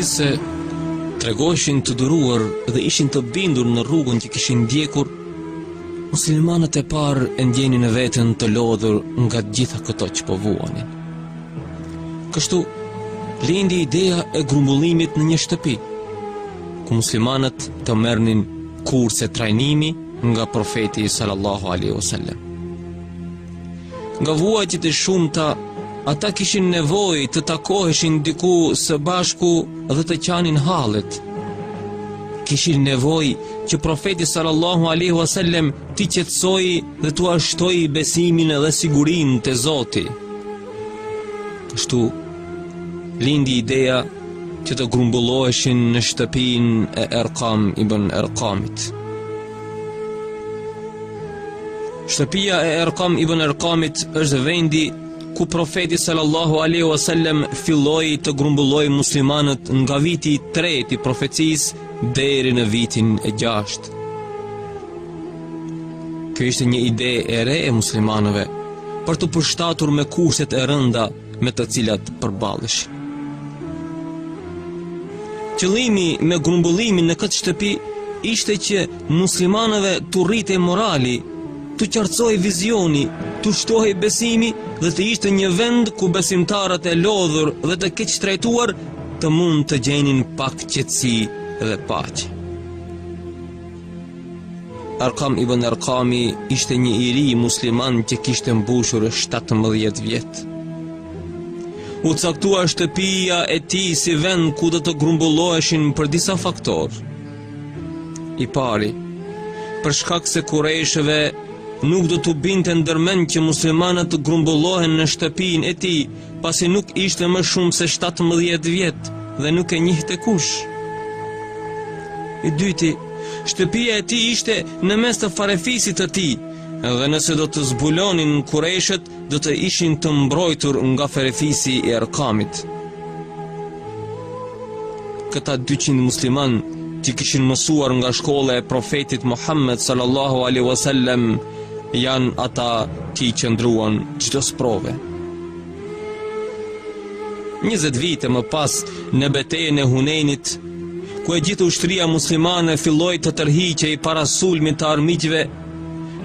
Megjithëse tregoheshin të duruar dhe ishin të bindur në rrugën që kishin ndjekur, muslimanët e parë e ndjenin veten të lodhur nga të gjitha këto që po vuanin. Kështu lindi ideja e grumbullimit në një shtëpi, ku muslimanët të merrnin kurse trajnimi nga profeti sallallahu alaihi wasallam. Nga vuajtjet e shumta, ata kishin nevojë të takoheshin diku së bashku dhe të qanin hallet. Kishin nevojë që profeti sallallahu alaihi wasallam t'i qetësojë dhe t'ua shtojë besimin dhe sigurinë te Zoti. Kështu lindi ideja që të grumbulloheshin në shtëpinë e Erkam ibn Erkamit. Shtëpia e Erkam ibn Erkamit është vendi ku profeti sallallahu alaihi wasallam filloi të grumbullojë muslimanët nga viti i 3 i profecisë deri në vitin e 6. Kjo ishte një ide e re e muslimanëve për t'u përshtatur me kushtet e rënda me të cilat përballeshin. Qëllimi me grumbullimin në këtë shtëpi ishte që muslimanëve t'u rritej morali, t'u qartësohej vizioni, t'u shtohej besimi dhe të ishte një vend ku besimtarët e lodhur dhe të keqtrajtuar të mund të gjenin pak qetësi dhe paqe. Arkam ibn Arkami ishte një i ri musliman që kishte mbushur 17 vjet. U caktua shtëpia e tij si vend ku do të grumbulloheshin për disa faktorë. I pari, për shkak se kurejshëve nuk do t'u binte ndër mend që muslimanët grumbullohen në shtëpinë e tij, pasi nuk ishte më shumë se 17 vjet dhe nuk e njihte kush. I dyti, shtëpia e tij ishte në mes të farefisit të tij, dhe nëse do t'i zbulonin kurejshët, do të ishin të mbrojtur nga farefisi i Erkamit. Këta dyqind muslimanë që kishin mësuar nga shkolla e profetit Muhammed sallallahu alaihi wasallam janë ata që i qëndruan çdo sprove. 20 vite më pas në betejën e Hunejnit, ku e gjithë ushtria muslimane filloi të tërhiqej para sulmit të armiqve,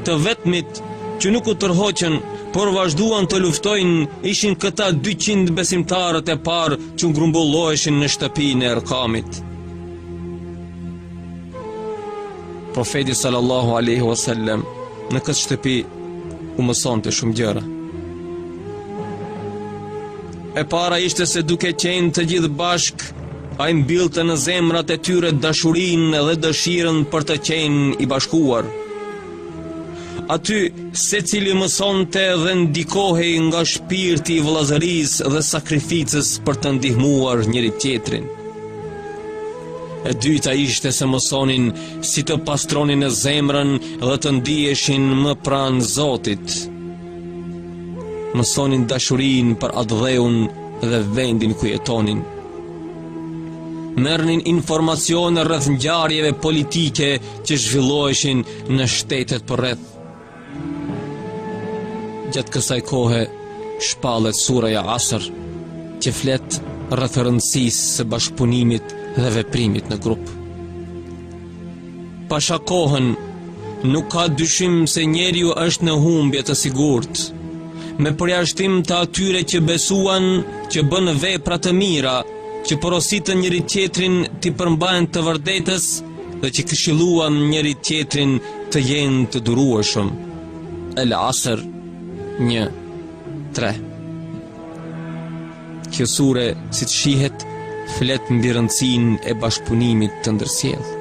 Të vetmit që nuk u tërhoqën, por vazhduan të luftojnë, ishin këta 200 besimtarët e parë që grumbulloheshin në shtëpinë e Erkamit. Profeti sallallahu alaihi wasallam në këtë shtëpi u mësonte shumë gjëra. E para ishte se duke qenë të gjithë bashkë, ai mbillte në zemrat e tyre dashurinë dhe dëshirën për të qenë i bashkuar. Aty, secili mësonte dhe ndikohej nga shpirti i vëllazërisë dhe sakrificës për të ndihmuar njëri-tjetrin. E dyta ishte se mësonin si të pastronin zemrën dhe të ndiheshin më pranë Zotit. Mësonin dashurinë për atdheun dhe vendin ku jetonin. Merrnin informacione rreth ngjarjeve politike që zhvilloheshin në shtetet përreth. Gjatë kësaj kohe, shpallet surja Asër, që flet rreth rëndësisë së bashkëpunimit dhe veprimit në grup. Pasha kohën, nuk ka dyshim se njeriu është në humbje të sigurt. Me përjashtim të atyre që besuan që bënë vepra të mira, që porositën njëri-tjetrin t'i përmbahen të vërtetës dhe që këshilluan njëri-tjetrin të jenë të durueshëm. El Asr 1 3 Kjo sure, siç shihet, flet mbi rëndësinë e bashkëpunimit të ndërsjellë.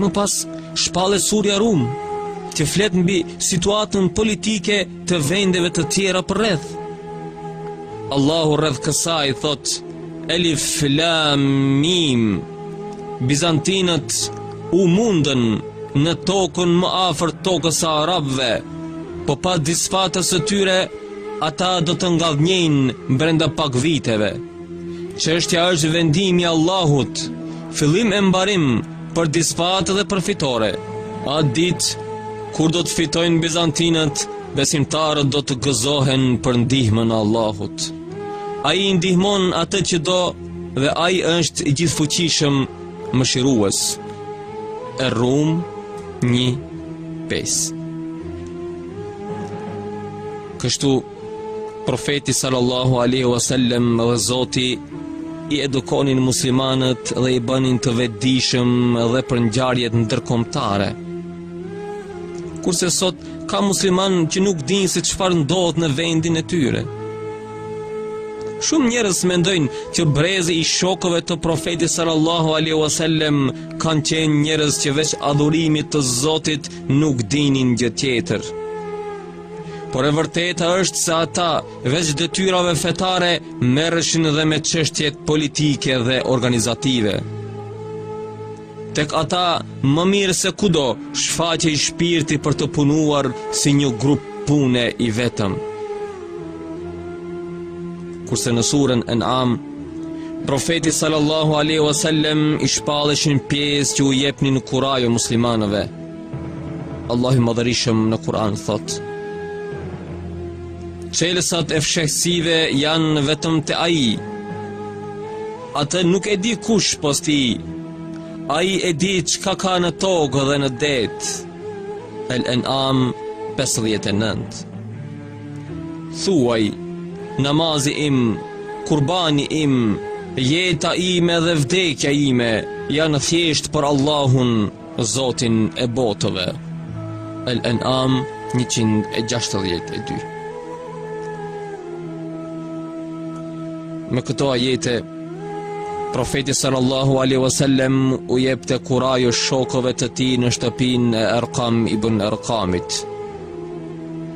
Më pas, shpallet surja Rum, që flet mbi situatën politike të vendeve të tjera përreth. Allahu rreth kësaj thotë Elif Lam Mim. Bizantinët u mundën në tokën më afër tokës së arabëve. Po pas disfatës së tyre, ata do të ngadhnjejnë brenda pak viteve. Çështja është vendim i Allahut, fillim e mbarim për disfatë dhe për fitore. E ditën kur do të fitojnë bizantinët, besimtarët do të gëzohen për ndihmën e Allahut. Ai ndihmon atë që do dhe ai është i gjithëfuqishëm Mëshirues Er Rum Një Pesë Kështu Profeti sallallahu alaihi wasallam dhe Zoti i edukonin muslimanët dhe i bënin të vetëdijshëm dhe për ngjarjet ndërkombëtare. Kurse sot ka muslimanë që nuk dinë se çfarë ndodh në vendin e tyre. Shumë njerëz mendojnë që brezi i shokëve të Profetit sallallahu alaihi wasallam kanë qenë njerëz që veç adhurimit të Zotit nuk dinin gjë tjetër. Por e vërteta është se ata veç detyrave fetare merreshin dhe me çështjet politike dhe organizative. Tek ata më mirë se kudo shfaqej shpirti për të punuar si një grup pune i vetëm. Kurse në surën En'am, profeti sallallahu alaihi wasallam i shpalleshin pjesë që u jepnin kurajo muslimanëve. Allahu i madhërishëm në Kur'an thotë Çelësat e fshehtësive janë vetëm te ai Atë nuk e di kush pos tij Ai e di çka ka në tokë dhe në det El Enam 59 Thuaj Namazi im Kurbani im Jeta ime dhe vdekja ime Janë thjesht për Allahun Zotin e botëve. Al-An'am 162. Me këto ajete Profeti sallallahu alaihi wasallam u jepte kurajo shokëve të tij në shtëpinë e Erkam ibn Erkamit.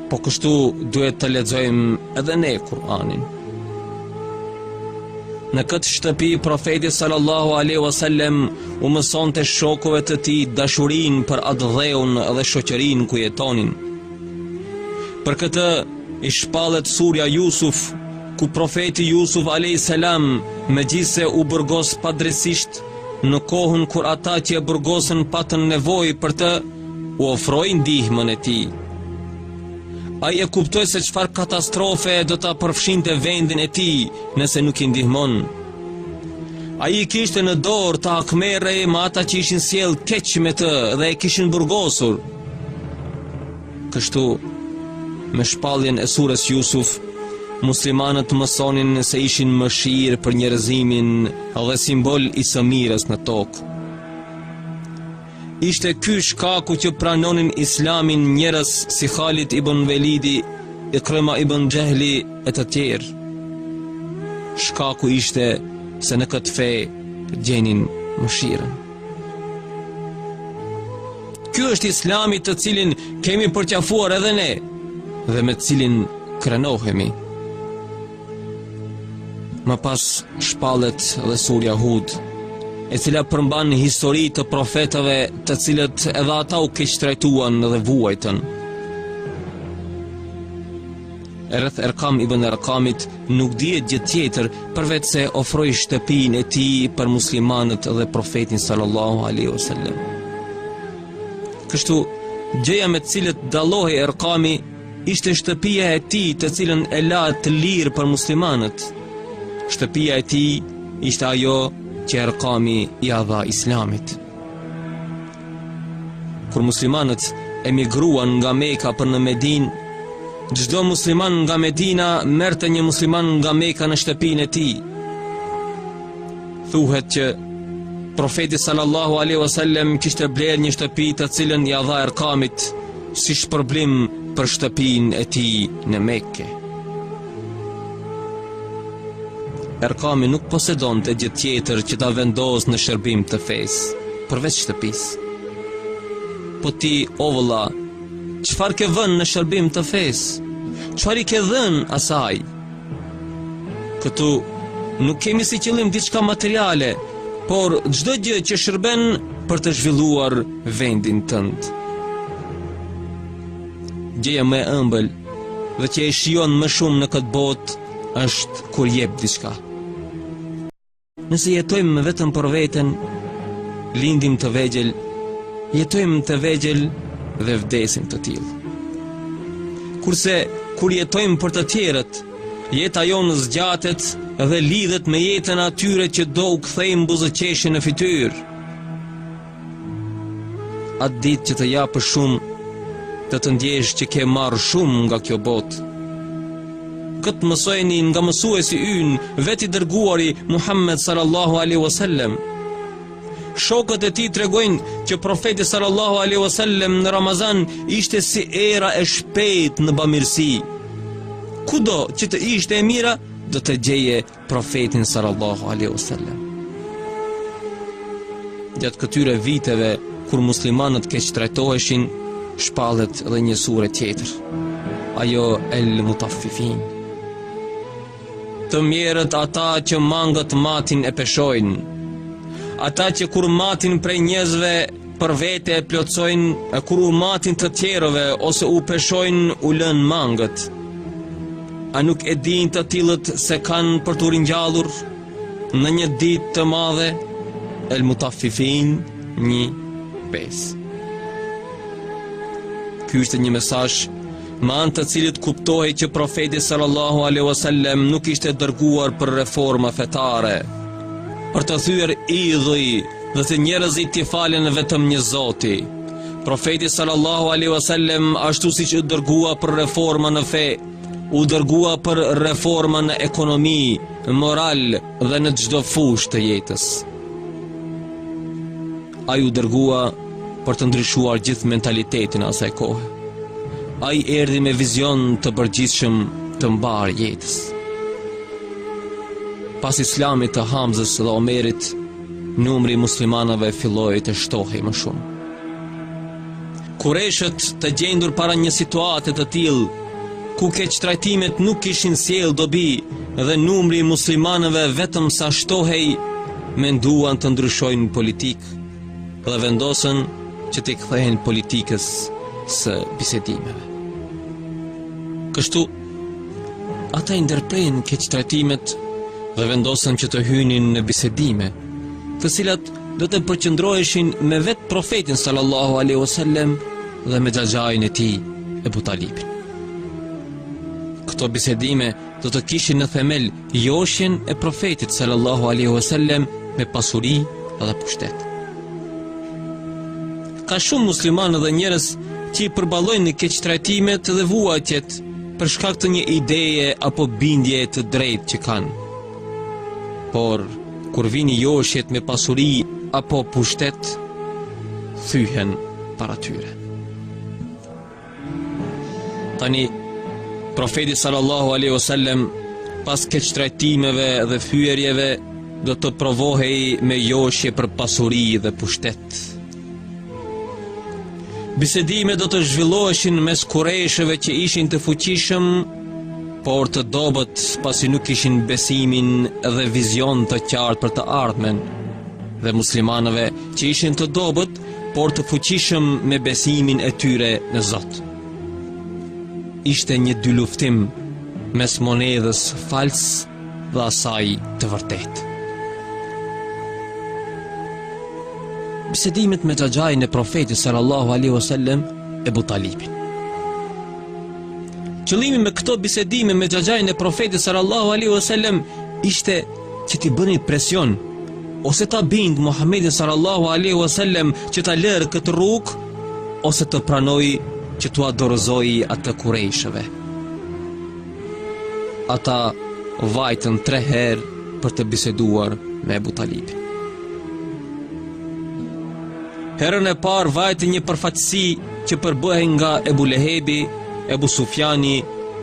Po kështu duhet të lexojmë edhe ne Kur'anin. Në këtë shtëpi profeti sallallahu alaihi wasallam u mësonte shokëve të tij dashurinë për atdheun dhe shoqërinë ku jetonin. Për këtë i shpallet surja Jusuf, ku profeti Jusuf alaihi salam megjithëse u burgos padrejtësisht në kohën kur ata që e burgosën patën nevojë për të, u ofroi ndihmën e tij. Ai e kuptoi se çfarë katastrofe do ta përfshinte vendin e tij nëse nuk i ndihmon. Ai i kishte në dorë të hakmerrej me ata që ishin sjellë keq me të dhe e kishin burgosur. Kështu, me shpalljen e surës Jusuf, muslimanët mësonin se ishin mëshirë për njerëzimin dhe simbol i së mirës në tokë. Ishte ky shkaku që pranonin islamin njerëz si Halid ibn Velidi, Ikrema ibn Xhehli e të tjerë. Shkaku ishte se në këtë fe gjenin mëshirën. Ky është islami të cilin kemi përqafuar edhe ne dhe me cilin krenohemi. Më pas shpallet dhe surja Hud, e cila përmban histori të profetëve të cilët edhe ata u keqtrajtuan dhe vuajtën. Rreth Erkam ibn Erkamit nuk dihet gjë tjetër përveçse ofroi shtëpinë e tij për muslimanët dhe profetin sallallahu alaihi wasallam. Kështu, gjëja me të cilën dallohej Erkami Ishte shtëpia e tij të cilën e la të lirë për muslimanët. Shtëpia e tij ishte ajo që Erkami ia dha Islamit. Kur muslimanët emigruan nga Meka për në Medinë, çdo musliman nga Medina merrte një musliman nga Meka në shtëpinë e tij. Thuhet që profeti sallallahu alaihi wasallam kishte blerë një shtëpi të cilën ia dha Erkamit si shpërblim për shtëpinë e tij në Mekë. Erkami nuk posedonte gjë tjetër që ta vendosë në shërbim të fesë, përveç shtëpisë. Po ti, o vëlla, çfarë ke vënë në shërbim të fesë? Çfarë i ke dhënë asaj? Këtu nuk kemi si qëllim diçka materiale, por çdo gjë që shërben për të zhvilluar vendin tënd. Gjëja më e ëmbël dhe që e shijon më shumë në këtë botë është kur jep diçka. Nëse jetojmë vetëm për veten, lindim të vegjël, jetojmë të vegjël dhe vdesim të tillë. Kurse kur jetojmë për të tjerët, jeta jonë zgjatet dhe lidhet me jetën e atyre që do u kthejmë buzëqeshjen në fytyrë. Atë ditë që të japësh shumë, do të ndjesh që ke marrë shumë nga kjo botë. Këtë mësojeni nga mësuesi ynë, vetë i dërguari Muhammed sallallahu alaihi wasallam. Shokët e tij tregojnë që profeti sallallahu alaihi wasallam në Ramazan ishte si era e shpejtë në bamirësi. Kudo që të ishte e mira, do të gjeje profetin sallallahu alaihi wasallam. Gjatë këtyre viteve kur muslimanët keqtrajtoheshin, shpallet dhe një sure tjetër. Ajo El Mutaffifin. Të mjerët ata që mangët matin e peshojnë. Ata që kur matin prej njerëzve për vete e plotësojnë e kur u matin të tjerëve ose u peshojnë u lënë mangët. A nuk e dinë të tilët se kanë për t'u ringjallur në një ditë të madhe el mutafifin një pesë. Ky ishte një mesazh me anë të cilit kuptohej që profeti sallallahu alaihi wasallam nuk ishte dërguar për reforma fetare për të thyer idhuj Dhe që njerëzit t'i falen vetëm një Zoti. Profeti sallallahu alaihi wasallam ashtu siç u dërgua për reforma në fe, u dërgua për reforma në ekonomi, moral dhe në çdo fushë të jetës. Ai u dërgua për të ndryshuar gjithë mentalitetin e asaj kohe. Ai erdhi me vizion të përgjithshëm të mbarë jetës. Pas Islamit të Hamzës dhe Omerit, Numri i muslimanëve filloi të shtohej më shumë. Kureshët të gjendur para një situate të tillë, ku keqtrajtimet nuk kishin sjellë dobi dhe numri i muslimanëve vetëm sa shtohej, menduan të ndryshojnë politikë dhe vendosën që t'i kthehen politikës së bisedimeve. Kështu Ata i ndërprenë keqtrajtimet dhe vendosën që të hynin në bisedime, të cilat do të përqendroheshin me vetë profetin sallallahu alaihi wasallam dhe me xhaxhain e tij Ebu Talibin. Këto bisedime do të kishin në themel Joshjen e Profetit sallallahu alaihi wasallam me pasuri dhe pushtet. Ka shumë muslimanë dhe njerëz që i përballojnë keqtrajtimet dhe vuajtjet për shkak të një ideje apo bindje të drejtë që kanë. Por kur vijnë joshjet me pasuri apo pushtet, thyhen para tyre. Tani, profeti sallallahu aleyhu sallem, pas keqtrajtimeve dhe fyerjeve, do të provohej me joshje për pasuri dhe pushtet. Bisedimet do të zhvilloheshin mes kureshëve që ishin të fuqishëm, por të dobët pasi nuk kishin besimin dhe vizion të qartë për të ardhmen dhe muslimanëve që ishin të dobët por të fuqishëm me besimin e tyre në Zot. Ishte një dyluftim mes monedhës false dhe asaj të vërtetë. Bisedimet me xhaxhain e profetit sallallahu alaihi wasallam Ebu Talibin. Qëllimi me këto bisedime me xhaxhain e profetit sallallahu alaihi wasallam ishte që t'i bënte presion ose ta bindë Muhammedin sallallahu alaihi wasallam që ta lërë këtë rrugë ose të pranojë që t'ua dorëzojë atë kurejshëve. Ata vajtën tre herë për të biseduar me Ebu Talibin. Herën e parë vajti një përfaqësi që përbëhej nga Ebu Lehebi, Ebu Sufjani,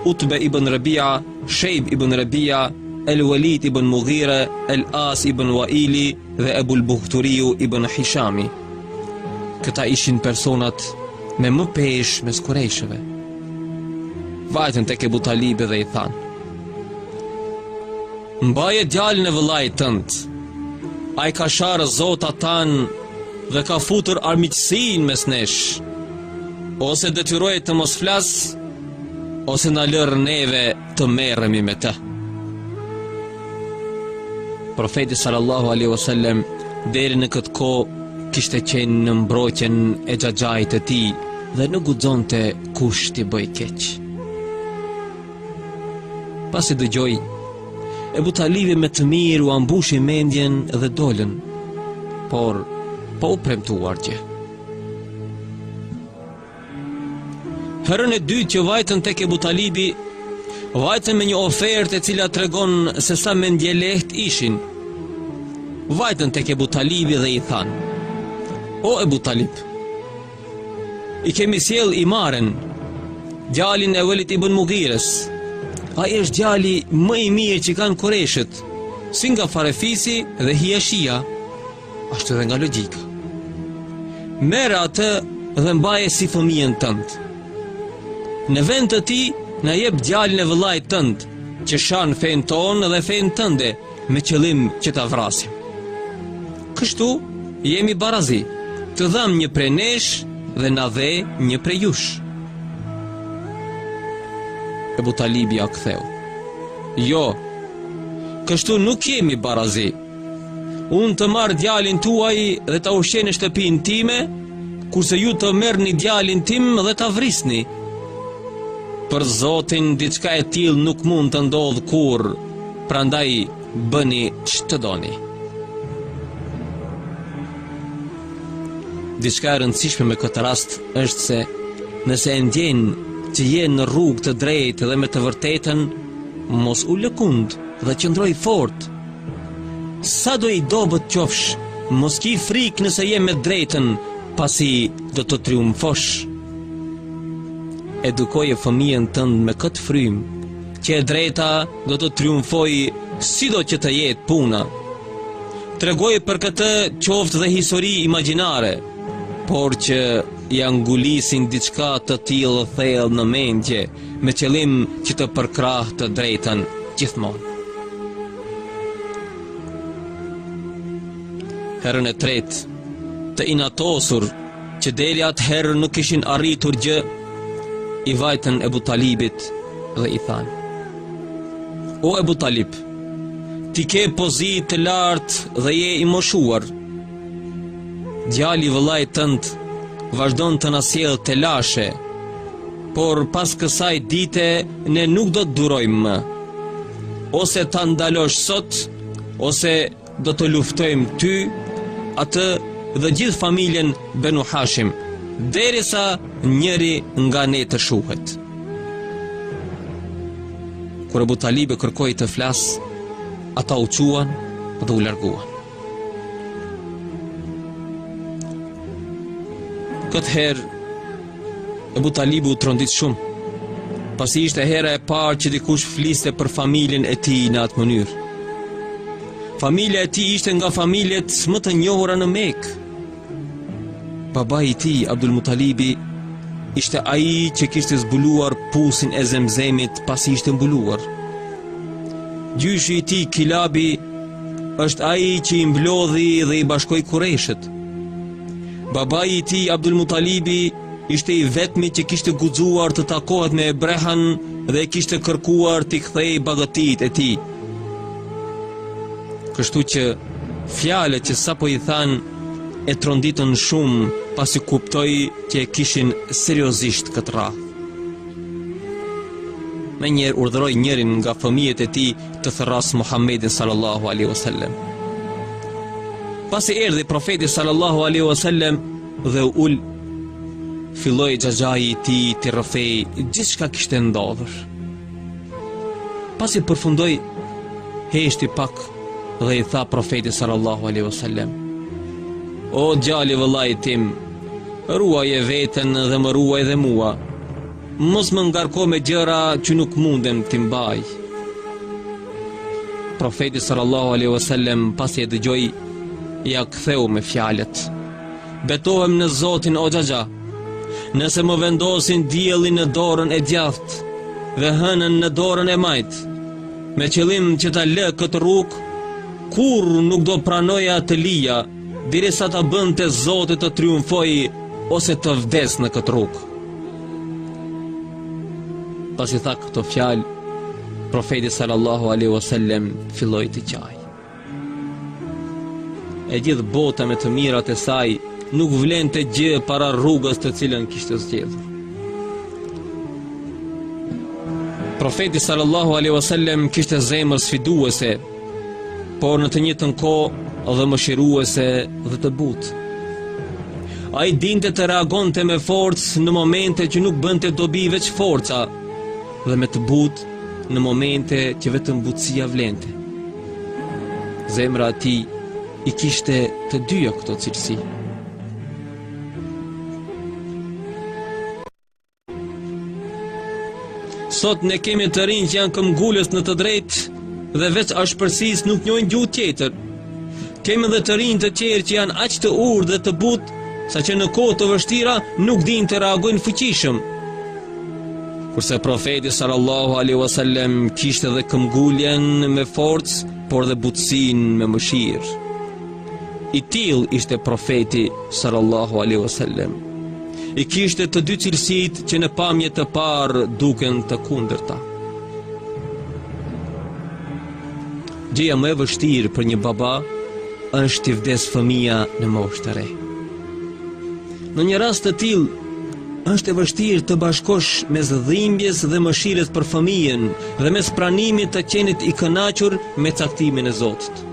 Utbe ibn Rebia, Shejbe ibn Rebija, El Walid ibn Mughire, El As ibn Waili dhe Ebul Buhturiu ibn Hishami. Këta ishin personat me më peshë mes kurejshëve. Vajtën tek Ebu Talibi dhe i thanë. Mbaje djalën e vëllait tënd, ai ka sharë zotat tanë dhe ka futur armiqësinë mes nesh, ose detyroje të mos flasë, ose na lërë neve të merremi me të. Profeti sallallahu alaihi wasallam deri në këtë kohë kishte qenë në mbrojtjen e xhaxhait të tij dhe nuk guxonte kush t'i bëjë keq. Pasi i dëgjoi Ebu Talibi me të mirë ua mbushi mendjen dhe dolën, por pa u premtuar gjë. Herën e dytë që vajtën tek Ebu Talibi, vajtën me një ofertë e cila tregon se sa mendjelehtë ishin. Vajtën tek Ebu Talibi dhe i thanë: "O Ebu Talib, të kemi sjellë Imaren, djalin e Velid ibn Mughires. Ai është djali më i mirë që kanë kurejshët, si nga farefisi dhe hijeshia." Ashtu edhe nga logjika. Merre atë dhe mbaje si fëmijën tënd. Në vend të tij, na jep djalin e vëllait tënd, që shan fenë tonë dhe fenë tënde, me qëllim që ta vrasim. Kështu, jemi barazi, të dhamë një prej nesh dhe na dhe një prej jush. Ebu Talibi ia ktheu. Jo, kështu nuk jemi barazi, Unë të marr djalin tuaj dhe ta ushqej në shtëpinë time, kurse ju të merrni djalin tim dhe ta vrisni. Për zotin, diçka e tillë nuk mund të ndodhë kurrë, prandaj bëni ç'të doni. Diçka e rëndësishme me këtë rast është se nëse e ndjen që je në rrugë të drejtë dhe me të vërtetën, mos u lëkund dhe qëndro i fortë, Sa do i dobët qofsh, mos ki frikë nëse je me të drejtën, pasi do të triumfosh. Edukoje fëmijën tënd me këtë frymë, që e drejta do të triumfojë sido që të jetë puna. Tregoji për këtë qoftë dhe histori imagjinare, por që ia ngulisin diçka të tillë thellë në mendje, me qëllim që të përkrahë të drejtën gjithmonë. Herën e tretë, të inatosur që deri atëherë nuk kishin arritur gjë, i vajtën Ebu Talibit dhe i thanë. O Ebu Talib, ti ke pozitë të lartë dhe je i moshuar, djali i vëllait tënd vazhdon të na sjellë telashe, Por pas kësaj dite ne nuk do të durojmë më. Ose ta ndalosh sot, ose do të luftojmë ty, atë dhe gjithë familjen Benu Hashim, derisa njëri nga ne të shuhet. Kur Ebu Talibi kërkoi të flasë, ata u çuan dhe u larguan. Këtë herë, Ebu Talibu u trondit shumë, pasi ishte hera e parë që dikush fliste për familjen e tij në atë mënyrë. Familja e tij ishte nga familjet më të njohura në Mekë. Babai i tij, Abdul Mutalibi, ishte ai që kishte zbuluar pusin e Zemzemit pasi ishte mbuluar. Gjyshi i tij, Kilabi, Është ai që i mblodhi dhe i bashkoi Kureshët. Babai i tij Abdul Mutalibi ishte i vetmi që kishte guxuar të takohet me Ebrehan dhe i kishte kërkuar t'i kthejë bagëtitë e tij. Kështu që fjalët që sapo i thanë e tronditën shumë pasi kuptoi që e kishin seriozisht këtë radhë. Menjëherë urdhëroi njërin nga fëmijët e tij të thërrasë Muhammedin sallallahu alaihi wasallam. Pasi erdhi profeti sallallahu alaihi wasallam dhe u ul filloi xhaxhai i tij t'i rrëfejë gjithçka kishte ndodhur. Pasi përfundoi heshti pak dhe i tha profetit sallallahu alaihi wasallam: O djali i vëllait tim, ruaje veten dhe më ruaj dhe mua. Mos më ngarko me gjëra që nuk mundem t'i mbaj. Profeti sallallahu alaihi wasallam pasi e dëgjoi, ia ktheu me fjalët: Betohem në Zotin o xhaxha. Nëse më vendosin diellin në dorën e djathtë dhe hënën në dorën e majtë, me qëllim që ta lë këtë rrugë, kurrë nuk do pranoja të lija Derisa ta bënte Zoti të triumfojë ose të vdes në këtë rrugë. Pasi tha këto fjalë, profeti sallallahu alaihi wasallam filloi të qajë. E gjithë bota me të mirat e saj nuk vlente gjë para rrugës të cilën kishte zgjedhur. Profeti sallallahu alaihi wasallam kishte zemër sfiduese, por në të njëjtën kohë dhe mëshiruese dhe të butë. Ai dinte të reagonte me forcë në momente që nuk bënte dobi veç forca dhe me të butë në momente që vetëm butësia vlente. Zemra e tij i kishte të dyja këto cilësi. Sot ne kemi të rinj që janë këmbëngulës në të drejtë dhe veç ashpërsisë nuk njohin gjuhë tjetër. Kemi dhe të rinj të tjerë që janë aq të urtë dhe të butë, saqë në kohë të vështira nuk dinë të reagojnë fuqishëm. Kurse profeti sallallahu alaihi wasallam kishte dhe këmbënguljen me forcë, por dhe butësinë me mëshirë. I tillë ishte profeti sallallahu alaihi wasallam. I kishte të dy cilësitë që në pamje të parë duken të kundërta. Gjëja më e vështirë për një baba është t'i vdesë fëmija në moshë të re. Në një rast të tillë është e vështirë të bashkosh mes dhimbjes dhe mëshirës për fëmijën dhe mes pranimit të qenit i kënaqur me caktimin e Zotit.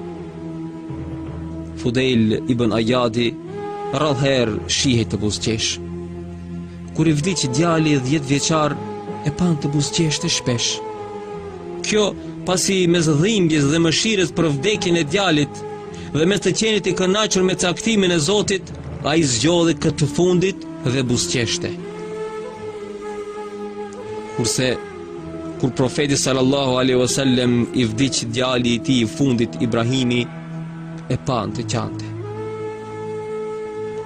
Fudejl ibën Ajadi, rrallëherë shihej të buzqesh. Kur i vdiq djali dhjetëvjeçar, e panë të buzëqeshte shpesh. Kjo pasi mes dhimbjes dhe mëshirës për vdekjen e djalit dhe mes të qenit i kënaqur me caktimin e Zotit, ai zgjodhi këtë të fundit dhe buzëqeshte. Kurse Kur profetit sallallahu alaihi wasallam i vdiq djali i tij i fundit Ibrahimi e panë të qante.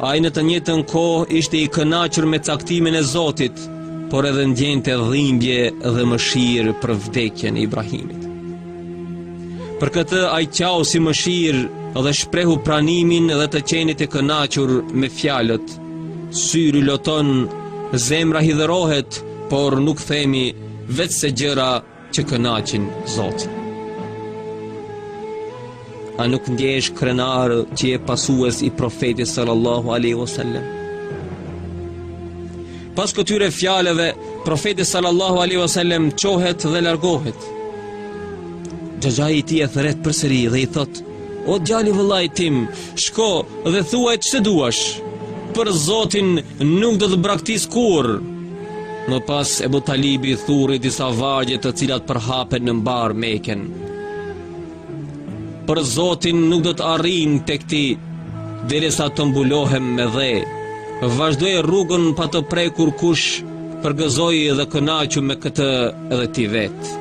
Ai në të njëjtën kohë ishte i kënaqur me caktimin e Zotit, por edhe ndjente dhimbje dhe mëshirë për vdekjen e Ibrahimit. Për këtë ai qau si mëshirë dhe shprehu pranimin dhe të qenit e kënaqur me fjalët Syri loton, zemra hidhërohet, por nuk themi veçse gjëra që kënaqin Zotin. A nuk ndjesh krenar që je pasues i profetit sallallahu alaihi wasallam? Pas këtyre fjalëve, profeti sallallahu alaihi wasallam çohet dhe largohet. Xhaxhai i tij e thërret përsëri dhe i thotë: O djalë i vëllait tim, shko dhe thuaj ç'të duash. Për Zotin nuk do të braktis kurrë. Më pas Ebu Talibi thurri disa vargje të cilat përhapen në mbarë Mekën. Për Zotin nuk do të arrijnë tek ti, derisa të mbulohem me dhe. Vazhdoje rrugën pa të prekur kush, përgëzo dhe kënaqu me këtë edhe ti vetë.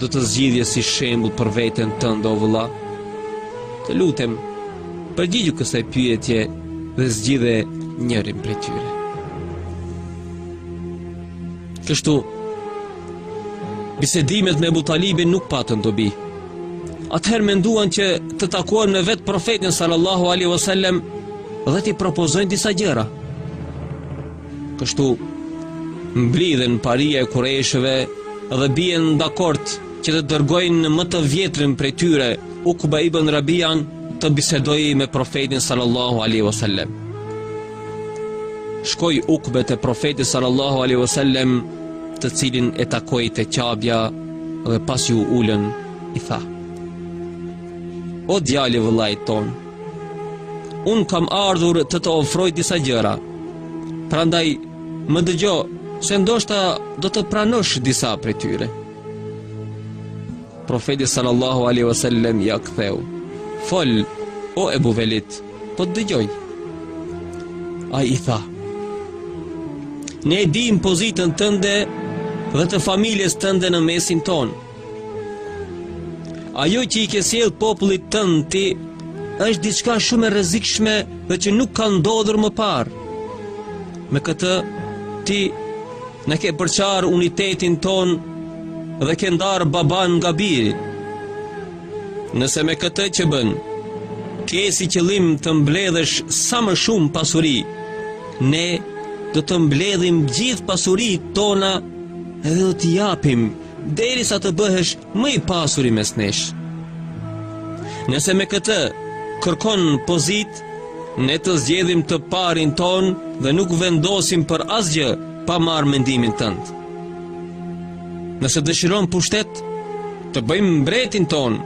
Do të zgjidhje si shembull për veten tënde o vëlla? Të lutem, përgjigju kësaj pyetje dhe zgjidhe njërin prej tyre. Kështu, bisedimet me Ebu Talibin nuk patën dobi. Atëherë menduan që të takohen me vetë profetin sallallahu alaihi wasallam dhe t'i propozojnë disa gjëra. Kështu, mblidhen paria e kurejshëve dhe bien dakord që të dërgojnë më të vjetrin prej tyre, Ukba ibn Rabian, të bisedojë me profetin sallallahu alaihi wasallam. Shkoi Ukbe te profeti sallallahu alaihi wasallam, të cilin e takoi te Qabja dhe pasi u ulën, i tha: O djali i vëllait tonë, Unë kam ardhur të të ofroj disa gjëra. Prandaj më dëgjo se ndoshta do të pranosh disa prej tyre. Profeti sallallahu alaihi wasallam ia ktheu: "Fol, o Ebu Velid, po të dëgjoj." Ai i tha: "Ne e dimë pozitën tënde dhe të familjes tënde në mesin tonë. Ajo që i ke sjellë popullit tënd ti është diçka shumë e rrezikshme dhe që nuk ka ndodhur më parë. Me këtë ti na ke përçarë unitetin tonë dhe ke ndarë babanë nga biri. Nëse me këtë që bën, ke si qëllim të mbledhësh sa më shumë pasuri, ne do të mbledhim gjithë pasuritë tona dhe do t'i japim Derisa të bëhesh më i pasuri mes nesh. Nëse me këtë kërkon pozitë, ne të zgjedhim të parin tonë dhe nuk vendosim për asgjë pa marrë mendimin tënd. Nëse dëshiron pushtet, të bëjmë mbretin tonë.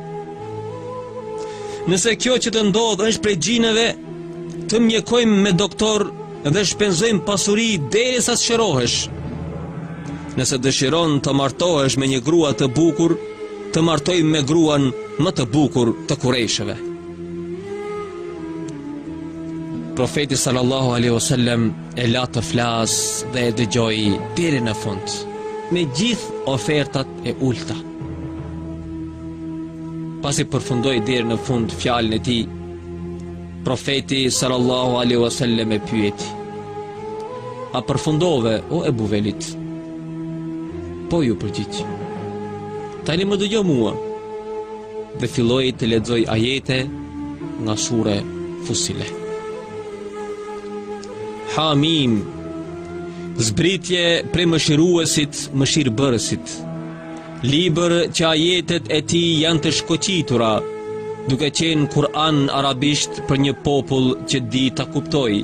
Nëse kjo që të ndodh është prej xhinëve, të mjekojmë me doktor dhe shpenzojmë pasuri derisa të shërohesh. Nëse dëshiron të martohesh me një grua të bukur, të martojmë me gruan më të bukur të kurejshëve. Profeti sallallahu alaihi wasallam e la të flasë dhe e dëgjoi deri në fund me gjithë ofertat e ulëta. Pasi përfundoi deri në fund fjalën e tij, Profeti sallallahu alaihi wasallam e pyeti: A përfundove o Ebu Velid? Po, iu përgjigj. Tani më dëgjo mua. Dhe filloi të lexojë ajete nga sure Fusilet. Hamim. Zbritje prej mëshiruesit, mëshirëbërësit. Libër që ajetet e tij janë të shkoqitura, duke qenë Kur'an arabisht për një popull që di ta kuptojë.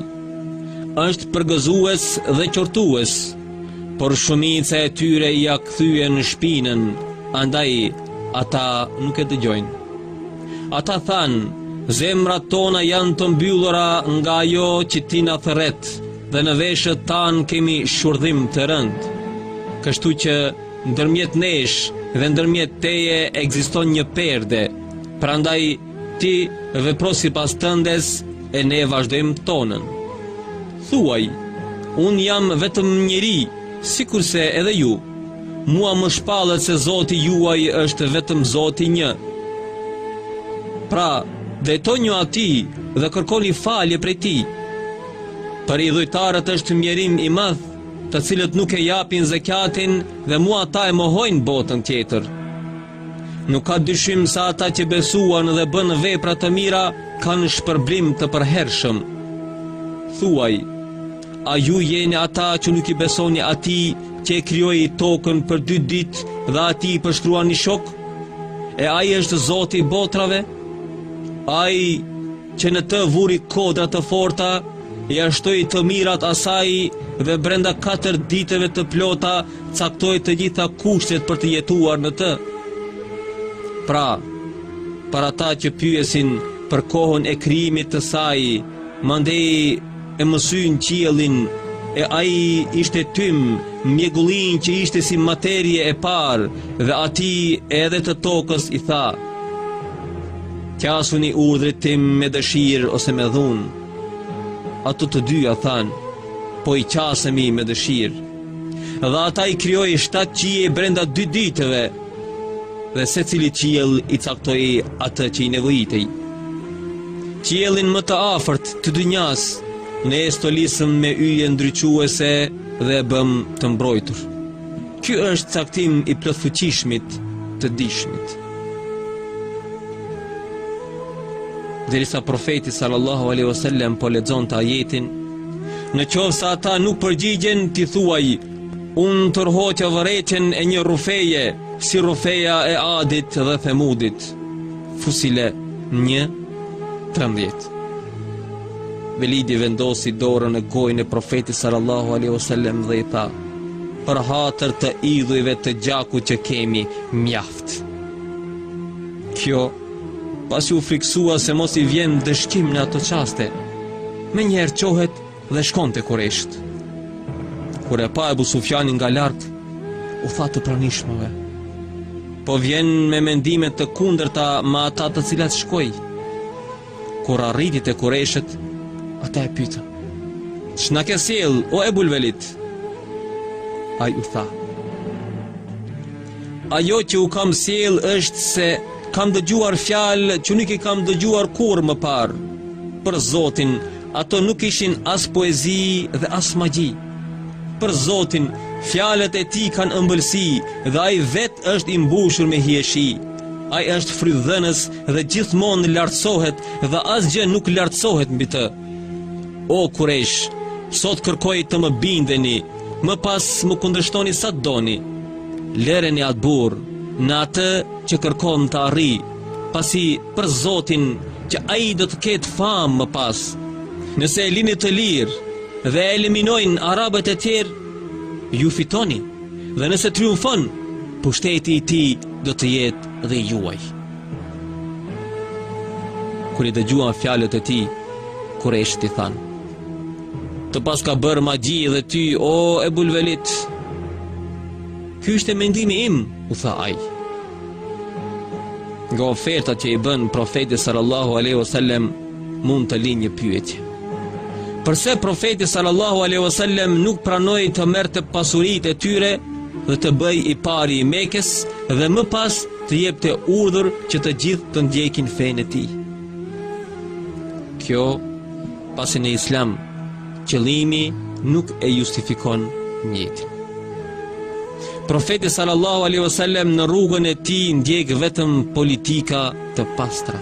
Është përgëzues dhe qortues, por shumica e tyre ia kthyen shpinën, andaj ata nuk e dëgjojnë. Ata thanë, zemrat tona janë të mbyllura nga ajo që ti na thërret dhe në veshët tanë kemi shurdhim të rëndë. Kështu që Ndërmjet nesh dhe ndërmjet teje ekziston një perde, prandaj ti vepro sipas tëndes e ne vazhdojmë tonën. Thuaj, unë jam vetëm njeri, sikurse edhe ju. Mua më shpallet se Zoti juaj është vetëm Zoti një. Pra, drejtojuni atij dhe kërkoni falje prej tij. Për idhujtarët është mjerim i madh të cilët nuk e japin zeqatin dhe mu ata e mohojnë botën tjetër. Nuk ka dyshim se ata që besuan dhe bënë vepra të mira kanë shpërblim të përhershëm. Thuaj, a ju jeni ata që nuk i besoni atij që e krijoi tokën për dy ditë dhe atij i përshkruani shokë? E ai është zoti i botëve? Ai që në të vuri kodra të forta, ia shtoi të mirat asaj dhe brenda 4 ditëve të plota caktoi të gjitha kushtet për të jetuar në të. Pra, për ata që pyesin për kohën e krijimit të saj, mandej e mësyn qiellin e ai ishte tym mjegullinë që ishte si materie e parë dhe atij edhe të tokës i tha qasuni urdhrit tim me dëshirë ose me dhunë ato të dyja thanë po i qasemi me dëshirë dhe ata i krijoi shtatë qiej brenda dy ditëve Dhe secilit qiell i caktoi atë që i nevojitej. Qiellin më të afërt të dynjasë ne e stolisëm me yje ndriçuese dhe e bëmë të mbrojtur. Ky është caktim i plotfuqishmit të dijshmit. Derisa profeti sallallahu alaihi wasallam po lexonte ajetin, në qoftë se ata nuk përgjigjen, ti thuaj Unë u tërhoqa vërejtjen e një rrufeje, si rrufeja e Adit dhe Themudit. Fussilet një, trembëdhjetë. Velidi vendosi dorën në gojën e profetit sallallahu alaihi wasallam dhe i tha, për hatër të idhujve të gjakut që kemi mjaft. Kjo, pasi u frikësua se mos i vjen ndëshkim në ato çaste, menjëherë çohet Dhe shkon te Kurejshët. Kur e pa Ebu Sufjani nga larg, u tha të pranishmëve: Po vjen me mendime të kundërta me ato të cilat shkoi. Kur arriti te Kurejshët, ata e pyetën: Ç'na ke sjellë o Ebul Velid? Ai u tha: Ajo që u kam sjellë është se kam dëgjuar fjalë që nuk i kam dëgjuar kurrë më parë për Zotin Ato nuk ishin as poezi dhe as magji. Për Zotin, fjalët e tij kanë ëmbëlsi dhe ai vetë është i mbushur me hijeshi. Ai është frytdhënës dhe gjithmonë lartësohet dhe asgjë nuk lartësohet mbi të. O Kurejsh, sot kërkoj të më bindeni, më pas më kundërshtoni sa të doni. Lëreni atë burrë, në atë që kërkon të arrijë. Pasi për Zotin që ai do të ketë famë më pas. Nëse e lini të lirë dhe e eliminojnë arabët e tjerë, ju fitoni dhe nëse triumfon, pushteti i tij do të jetë dhe i juaji. Kur i dëgjuan fjalët e tij, kurejshët i thanë: Të paska bërë magji dhe ty, o Ebul Velid. Ky është mendimi im, u tha ai. Nga ofertat që i bënë profetit sallallahu alaihi wasallam mund të lindë një pyetje. Përse profeti sallallahu alaihi wasallam nuk pranoi të merrte pasuritë e tyre dhe të bëhej i pari i Mekës dhe më pas të jepte urdhër që të gjithë të ndjekin fenë e tij? Kjo pasi në Islam Qëllimi nuk e justifikon mjetin. Profeti sallallahu alaihi wasallam në rrugën e tij ndjek vetëm politika të pastra.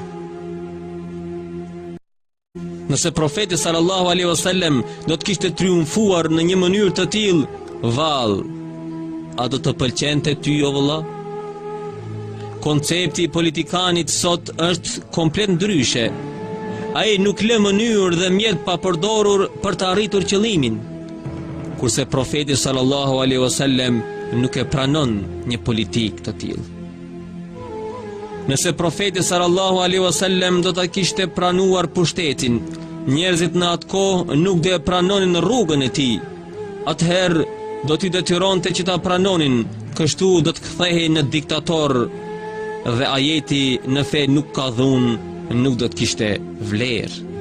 Nëse profeti sallallahu alaihi wasallam do të kishte triumfuar në një mënyrë të tillë, Vallë, a do të të pëlqente ty o vëlla? Koncepti i politikanit sot është komplet ndryshe. Ai nuk lë mënyrë dhe mjet pa përdorur për të arritur qëllimin. Kurse profeti sallallahu alaihi wasallam nuk e pranon një politikë të tillë. Nëse profeti sallallahu alaihi wasallam do ta kishte pranuar pushtetin, njerëzit në atë kohë nuk do e pranonin rrugën e tij. atëherë do t'i detyronte që ta pranonin, kështu do të kthehej në diktator, dhe ajeti në fe nuk ka dhunë, nuk do të kishte vlerë.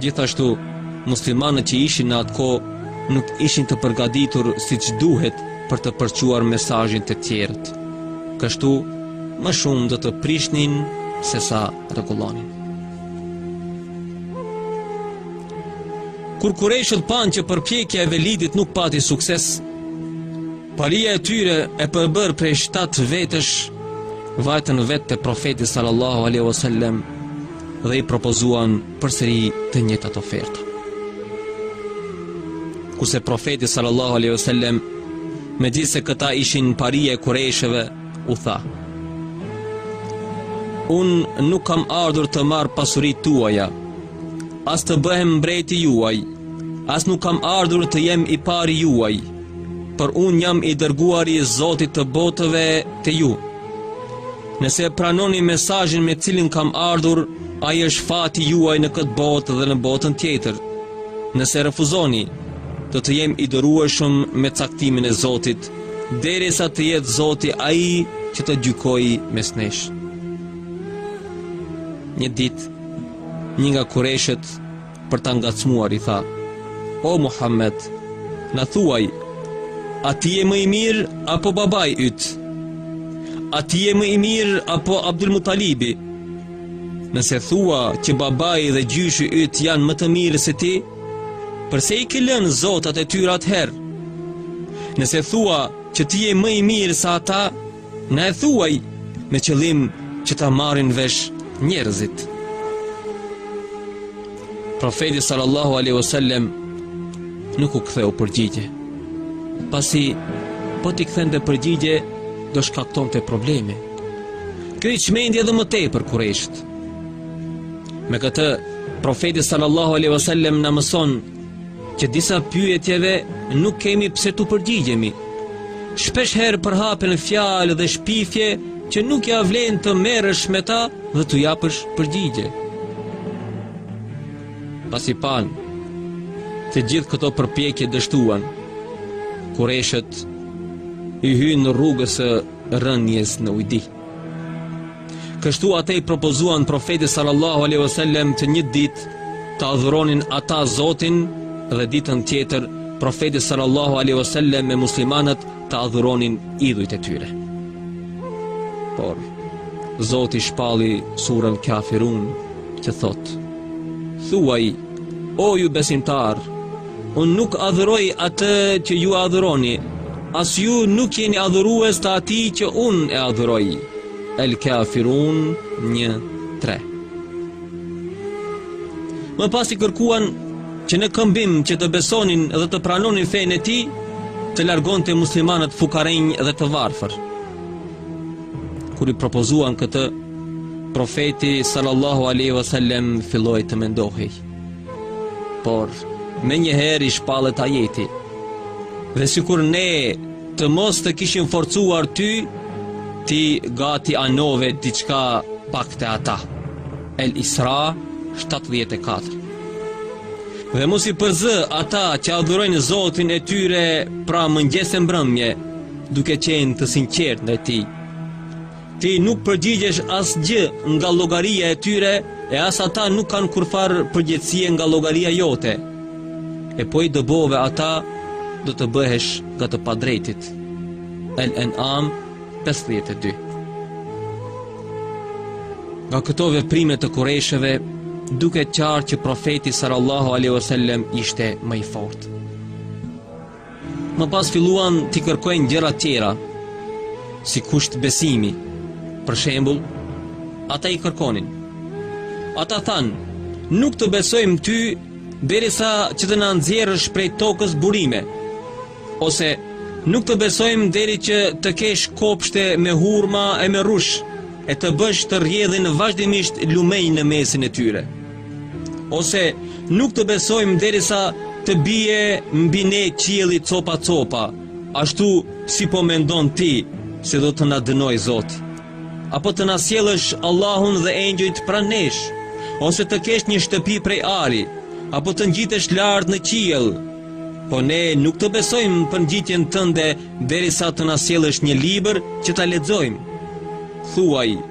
Gjithashtu, muslimanët që ishin në atë kohë, nuk ishin të përgatitur siç duhet për të përçuar mesazhin te të tjerët. Kështu, më shumë do të prishnin sesa rregullonin. Kur kurejshët panë që përpjekja e Velidit nuk pati sukses, paria e tyre e përbërë prej 7 vetësh, vajtën vetë te profeti sallallahu aleyhi wasallam dhe i propozuan përsëri të njëjtat oferta. Kurse profeti sallallahu aleyhi wasallam megjithëse këta ishin paria e kurejshëve, u tha, Unë nuk kam ardhur të marr pasuritë tuaja, As të bëhem mbreti juaj, as nuk kam ardhur të jem i pari juaj, por unë jam i dërguari i Zotit të botëve te ju. Nëse e pranoni mesazhin me të cilin kam ardhur, ai është fati juaj në këtë botë dhe në botën tjetër. Nëse refuzoni, do të jem i durueshëm me caktimin e Zotit, derisa të jetë Zoti ai që të gjykojë mes nesh. Një ditë, Një nga Kurejshet për ta ngacmuar i tha: O Muhammed, na thuaj, a ti je më i mirë apo babai yt? A ti je më i mirë apo Abdul Mutalibi? Nëse thua që babai dhe gjyshi yt janë më të mirë se ti, përse i ke lënë zotat e tyre atëherë? Nëse thua që ti je më i mirë se ata, Na e thuaj me qëllim që ta marrin vesh njerëzit. Profeti sallallahu alaihi wasallam nuk u ktheu përgjigje. Pasi po t'u kthente përgjigje, do shkaktonte probleme. Kjo i çmendi edhe më tepër kurejshët. Me këtë profeti sallallahu alaihi wasallam na mëson Që disa pyetjeve nuk kemi pse t'u përgjigjemi. Shpesh herë përhapen fjalë dhe shpifje që nuk ia vlen të merresh me ta dhe t'u japësh përgjigje. Pasi panë, të gjithë këto përpjekje dështuan, kurejshët i hynë rrugës së rënies në ujdi. Kështu ata i propozuan profetit sallallahu alaihi wasallam të një ditë të adhuronin ata Zotin dhe ditën tjetër profeti sallallahu alaihi wasallam me muslimanët të adhuronin idhujt e tyre. Por Zoti shpalli surën Kafirun që thotë: Thuaj, o ju besimtarë, Unë nuk adhuroj atë që ju adhuroni, as ju nuk jeni adhurues të atij që unë e adhuroj. El Kafirun 1-3 Më pas i kërkuan që në këmbim që të besonin dhe të pranonin fenë e tij, të largonte muslimanët fukarenj dhe të varfër. Kur i propozuan këtë, profeti sallallahu aleyhi vësallem filloi të mendohej. Por, menjëherë i shpallet ajeti. Dhe sikur ne të mos të kishim forcuar ty, ti gati anove diçka pak te ata. El Isra 74 Dhe mos i përzë ata që adhurojnë Zotin e tyre pra mëngjes e mbrëmje, duke qenë të sinqertë ndaj tij. Ti nuk përgjigjesh asgjë nga llogaria e tyre e as ata nuk kanë kurrfarë përgjegjësie nga llogaria jote. E po i dëbove ata, do të bëhesh nga të padrejtit. El Enam 52 Nga këto veprime të kurejshëve, duket qartë që profeti sallallahu alaihi wasallam ishte më i fortë. Më pas filluan t'i kërkojnë gjëra të tjera, si kusht besimi, për shembul, ata i kërkonin. Ata thanë, nuk të besojmë ty derisa që të na nxjerrësh prej tokës burime, ose nuk të besojmë deri që të kesh kopshte me hurma e me rrush, e të bësh të rrjedhin vazhdimisht lumenj në mesin e tyre. Ose nuk të besojmë derisa të bjerë mbi ne qielli copa copa, ashtu si po mendon ti se do të na dënojë Zoti. Apo të na sjellësh Allahun dhe engjëjt pranë nesh, ose të kesh një shtëpi prej ari, apo të ngjitesh lart në qiell. Po ne nuk të besojmë për ngjitjen tënde derisa të na sjellësh një libër që ta lexojmë. Thuaj,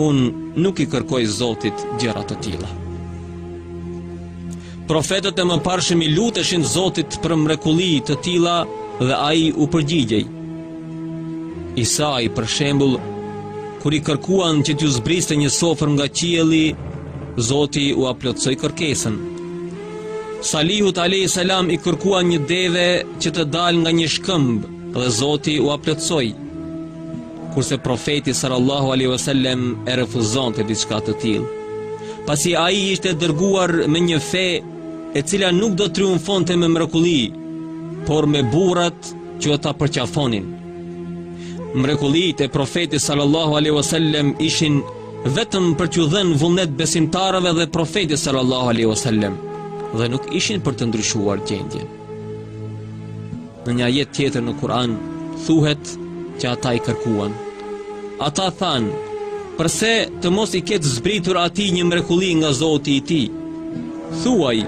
Unë nuk i kërkoj Zotit gjëra të tilla. Profetët e mëparshëm i luteshin Zotit për mrekulli të tilla dhe ai u përgjigjej. Isai për shembull kur i kërkuan që t'u zbriste një sofër nga qielli, Zoti ua plotësoi kërkesën. Salihut alayhis salam i kërkuan një deve që të dalë nga një shkëmb dhe Zoti ua plotësoi. Kurse Profeti sallallahu alaihi wasallam e refuzonte diçka të tillë, pasi ai ishte dërguar me një fe e cila nuk do triumfonte me mrekulli, por me burrat që do ta përqafonin. Mrekullitë e Profetit sallallahu alaihi wasallam ishin vetëm për t'u dhënë vullnet besimtarëve dhe Profetit sallallahu alaihi wasallam dhe nuk ishin për të ndryshuar gjendjen. Në një ajet tjetër në Kur'an thuhet që ata i kërkuan. Ata thanë, përse të mos i ketë zbritur atij një mrekulli nga Zoti i tij? Thuaj,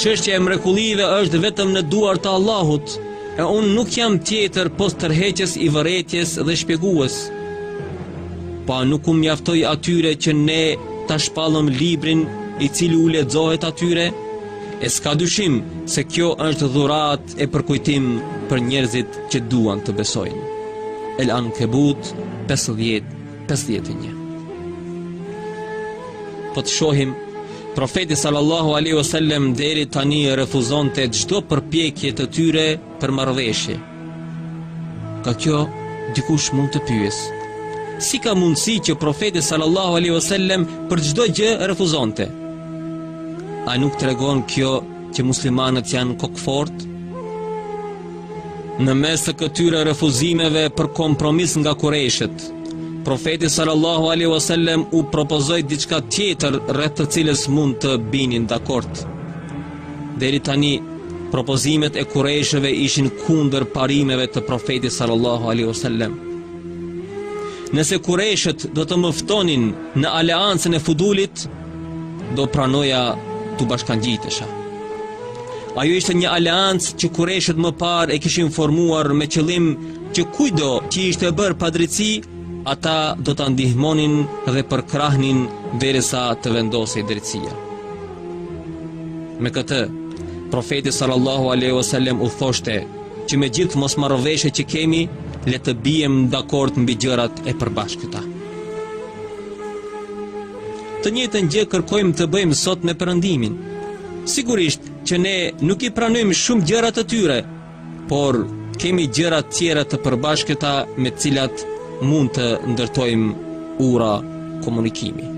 çështja e mrekullive është vetëm në duar të Allahut, e unë nuk jam tjetër pos tërheqës i vërejtjes dhe shpjegues. Po a nuk u mjaftoi atyre që ne ta shpallëm librin i cili u lexohet atyre, E s'ka dyshim se kjo është dhuratë e përkujtim për njerëzit që duan të besojnë. El Ankebut 50-51 Po të shohim, profeti sallallahu alaihi wasallam deri tani refuzonte çdo përpjekje të tyre Për marrëveshje. Nga kjo dikush mund të pyesë. Si ka mundësi që profeti sallallahu alaihi wasallam për çdo gjë refuzonte? A nuk tregon kjo që muslimanët janë kokëfortë? Në mes të këtyre refuzimeve për kompromis nga kurejshët, profeti sallallahu alaihi wasallam u propozoi diçka tjetër rreth së cilës mund të binin dakord. Deri tani, propozimet e kurejshëve ishin kundër parimeve të profetit sallallahu alaihi wasallam. Nëse kurejshët do të më ftonin në aleancën e Fudulit, do pranoja t'u bashkangjitesha. Ajo ishte një aleancë që kurejshët më parë e kishin formuar me qëllim që kujdo që i ishte bërë padrejtësi, ata do ta ndihmonin dhe përkrahnin derisa të vendosej drejtësia. Me këtë, profeti sallallahu alaihi wasallam u thoshte që me gjithë mosmarrëveshjet që kemi, le të biem dakord mbi gjërat e përbashkëta. Të njëjtën gjë kërkojmë të bëjmë sot me Perëndimin. Sigurisht që ne nuk i pranojmë shumë gjëra të tyre, Por, kemi gjëra të tjera të përbashkëta me të cilat mund të ndërtojmë ura komunikimi.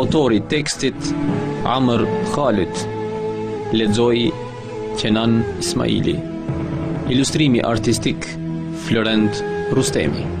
Autor i tekstit Amr Khalid lexoi Kenan Ismaili Ilustrimi artistik Florent Rustemi